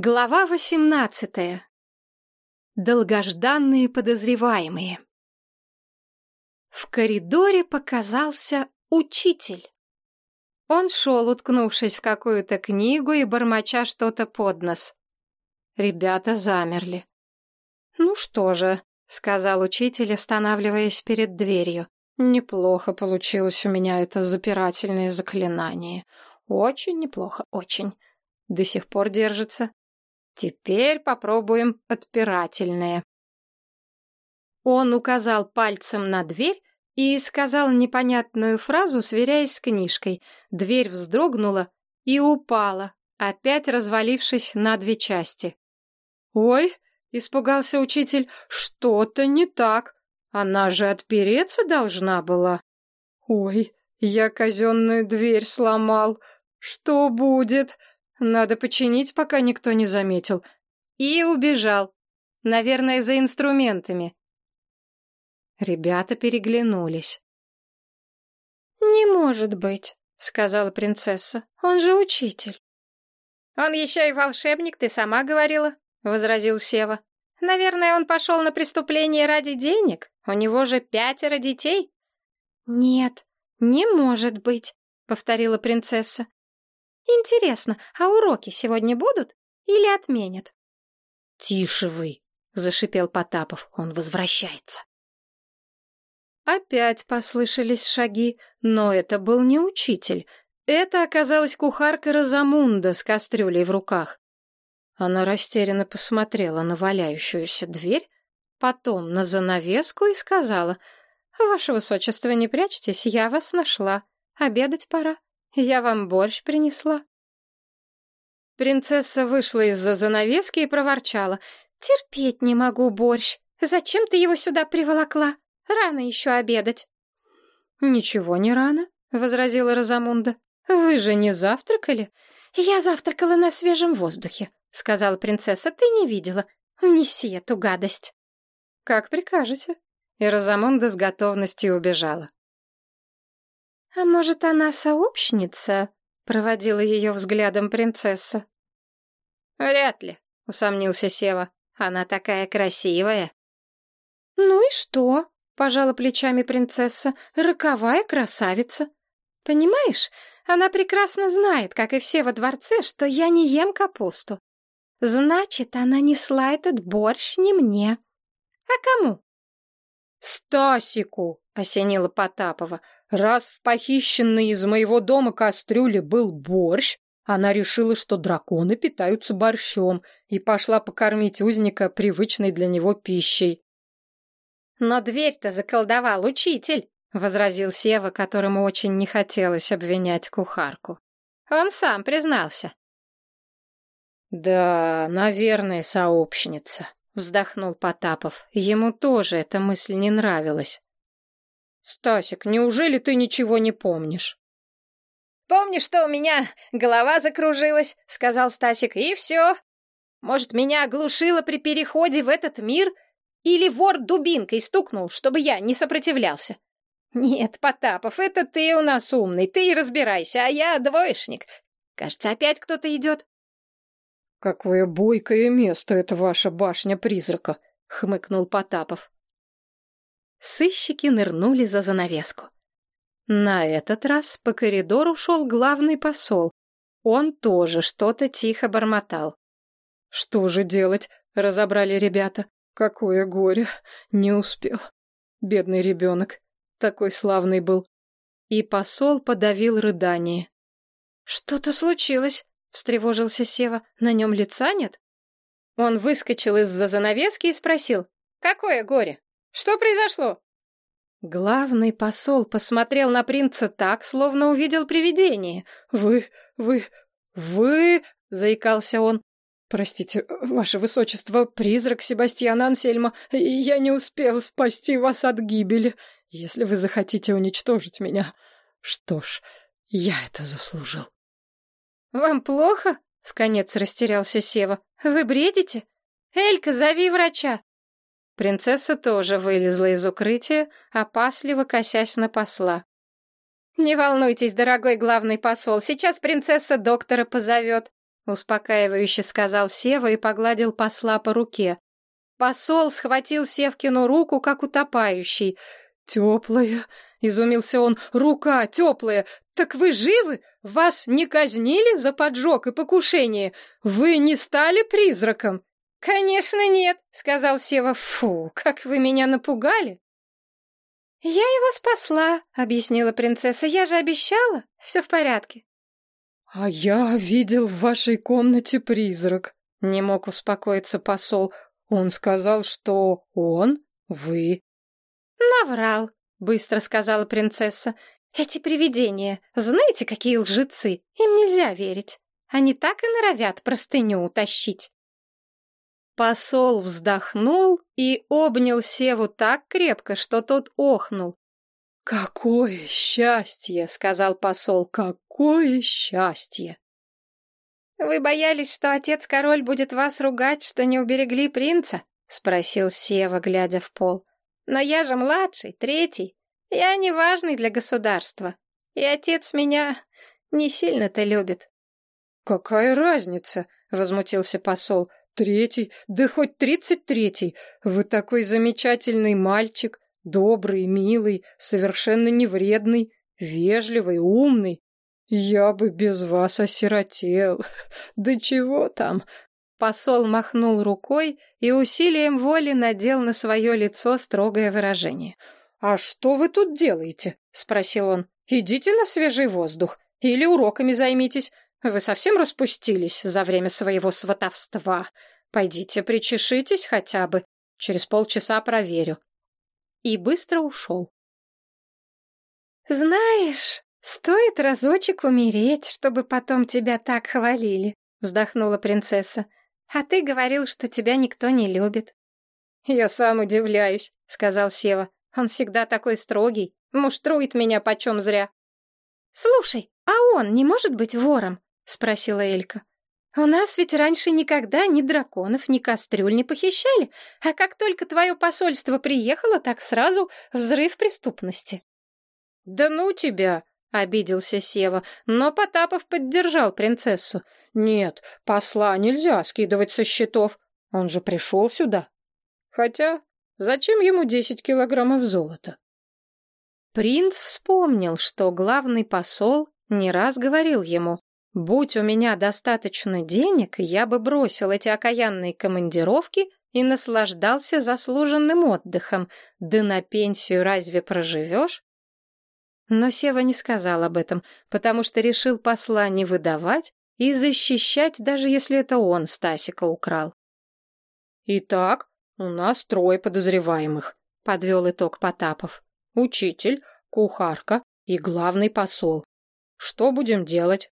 Глава восемнадцатая. Долгожданные подозреваемые. В коридоре показался учитель. Он шел, уткнувшись в какую-то книгу и бормоча что-то под нос. Ребята замерли. «Ну что же», — сказал учитель, останавливаясь перед дверью. «Неплохо получилось у меня это запирательное заклинание. Очень неплохо, очень. До сих пор держится. Теперь попробуем отпирательные. Он указал пальцем на дверь и сказал непонятную фразу, сверяясь с книжкой. Дверь вздрогнула и упала, опять развалившись на две части. «Ой!» — испугался учитель. «Что-то не так. Она же отпереться должна была». «Ой, я казенную дверь сломал. Что будет?» Надо починить, пока никто не заметил. И убежал. Наверное, за инструментами. Ребята переглянулись. «Не может быть», — сказала принцесса. «Он же учитель». «Он еще и волшебник, ты сама говорила», — возразил Сева. «Наверное, он пошел на преступление ради денег. У него же пятеро детей». «Нет, не может быть», — повторила принцесса. Интересно, а уроки сегодня будут или отменят? Тише вы, зашипел Потапов. Он возвращается. Опять послышались шаги, но это был не учитель. Это оказалась кухарка Розамунда с кастрюлей в руках. Она растерянно посмотрела на валяющуюся дверь, потом на занавеску и сказала, «Ваше высочество, не прячьтесь, я вас нашла. Обедать пора». Я вам борщ принесла. Принцесса вышла из-за занавески и проворчала. Терпеть не могу борщ. Зачем ты его сюда приволокла? Рано еще обедать. Ничего не рано, возразила Розамунда. Вы же не завтракали? Я завтракала на свежем воздухе, сказала принцесса. Ты не видела. Неси эту гадость. Как прикажете. И Розамунда с готовностью убежала. «А может, она сообщница?» — проводила ее взглядом принцесса. «Вряд ли», — усомнился Сева. «Она такая красивая». «Ну и что?» — пожала плечами принцесса. «Роковая красавица. Понимаешь, она прекрасно знает, как и все во дворце, что я не ем капусту. Значит, она несла этот борщ не мне. А кому?» «Стасику!» — осенила Потапова. Раз в похищенной из моего дома кастрюле был борщ, она решила, что драконы питаются борщом, и пошла покормить узника привычной для него пищей. «Но дверь-то заколдовал учитель», — возразил Сева, которому очень не хотелось обвинять кухарку. «Он сам признался». «Да, наверное, сообщница», — вздохнул Потапов. Ему тоже эта мысль не нравилась. «Стасик, неужели ты ничего не помнишь?» «Помнишь, что у меня голова закружилась?» — сказал Стасик. «И все. Может, меня оглушило при переходе в этот мир? Или вор дубинкой стукнул, чтобы я не сопротивлялся?» «Нет, Потапов, это ты у нас умный, ты и разбирайся, а я двоечник. Кажется, опять кто-то идет». «Какое бойкое место это ваша башня призрака!» — хмыкнул Потапов. Сыщики нырнули за занавеску. На этот раз по коридору шел главный посол. Он тоже что-то тихо бормотал. «Что же делать?» — разобрали ребята. «Какое горе! Не успел. Бедный ребенок. Такой славный был». И посол подавил рыдание. «Что-то случилось?» — встревожился Сева. «На нем лица нет?» Он выскочил из-за занавески и спросил. «Какое горе? Что произошло?» Главный посол посмотрел на принца так, словно увидел привидение. «Вы, вы, вы...» — заикался он. «Простите, ваше высочество, призрак Себастьяна Ансельма, я не успел спасти вас от гибели. Если вы захотите уничтожить меня, что ж, я это заслужил». «Вам плохо?» — вконец растерялся Сева. «Вы бредите? Элька, зови врача!» Принцесса тоже вылезла из укрытия, опасливо косясь на посла. «Не волнуйтесь, дорогой главный посол, сейчас принцесса доктора позовет», — успокаивающе сказал Сева и погладил посла по руке. Посол схватил Севкину руку, как утопающий. «Теплая!» — изумился он. «Рука теплая! Так вы живы? Вас не казнили за поджог и покушение? Вы не стали призраком?» «Конечно нет», — сказал Сева. «Фу, как вы меня напугали!» «Я его спасла», — объяснила принцесса. «Я же обещала. Все в порядке». «А я видел в вашей комнате призрак», — не мог успокоиться посол. «Он сказал, что он, вы». «Наврал», — быстро сказала принцесса. «Эти привидения, знаете, какие лжецы? Им нельзя верить. Они так и норовят простыню утащить». Посол вздохнул и обнял Севу так крепко, что тот охнул. «Какое счастье!» — сказал посол. «Какое счастье!» «Вы боялись, что отец-король будет вас ругать, что не уберегли принца?» — спросил Сева, глядя в пол. «Но я же младший, третий. Я не важный для государства. И отец меня не сильно-то любит». «Какая разница?» — возмутился посол. Третий, да хоть тридцать третий. Вы такой замечательный мальчик, добрый, милый, совершенно невредный, вежливый, умный. Я бы без вас осиротел. Да чего там? Посол махнул рукой и усилием воли надел на свое лицо строгое выражение. «А что вы тут делаете?» — спросил он. «Идите на свежий воздух или уроками займитесь. Вы совсем распустились за время своего сватовства. Пойдите, причешитесь хотя бы. Через полчаса проверю. И быстро ушел. Знаешь, стоит разочек умереть, чтобы потом тебя так хвалили, вздохнула принцесса. А ты говорил, что тебя никто не любит. Я сам удивляюсь, сказал Сева. Он всегда такой строгий, муштрует меня почем зря. Слушай, а он не может быть вором? — спросила Элька. «У нас ведь раньше никогда ни драконов, ни кастрюль не похищали, а как только твое посольство приехало, так сразу взрыв преступности». «Да ну тебя!» — обиделся Сева, но Потапов поддержал принцессу. «Нет, посла нельзя скидывать со счетов, он же пришел сюда. Хотя, зачем ему десять килограммов золота?» Принц вспомнил, что главный посол не раз говорил ему, Будь у меня достаточно денег, я бы бросил эти окаянные командировки и наслаждался заслуженным отдыхом. Да на пенсию разве проживешь? Но Сева не сказал об этом, потому что решил посла не выдавать и защищать, даже если это он Стасика украл. «Итак, у нас трое подозреваемых», — подвел итог Потапов. «Учитель, кухарка и главный посол. Что будем делать?»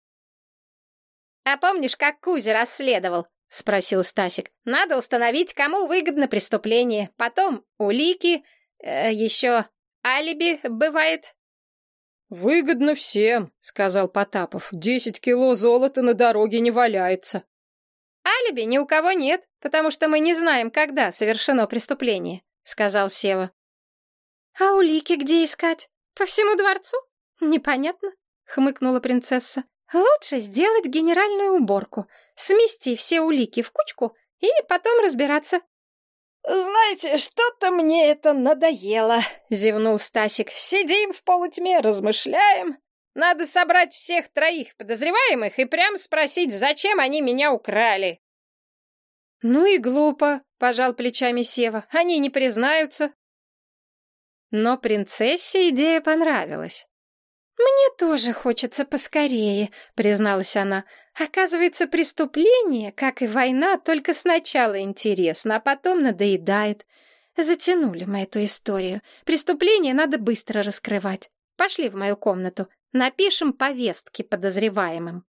«А помнишь, как Кузя расследовал?» — спросил Стасик. «Надо установить, кому выгодно преступление. Потом улики, э, еще алиби бывает». «Выгодно всем», — сказал Потапов. «Десять кило золота на дороге не валяется». «Алиби ни у кого нет, потому что мы не знаем, когда совершено преступление», — сказал Сева. «А улики где искать? По всему дворцу? Непонятно», — хмыкнула принцесса. Лучше сделать генеральную уборку, смести все улики в кучку и потом разбираться. «Знаете, что-то мне это надоело», — зевнул Стасик. «Сидим в полутьме, размышляем. Надо собрать всех троих подозреваемых и прям спросить, зачем они меня украли». «Ну и глупо», — пожал плечами Сева. «Они не признаются». Но принцессе идея понравилась. «Мне тоже хочется поскорее», — призналась она. «Оказывается, преступление, как и война, только сначала интересно, а потом надоедает. Затянули мы эту историю. Преступление надо быстро раскрывать. Пошли в мою комнату. Напишем повестки подозреваемым».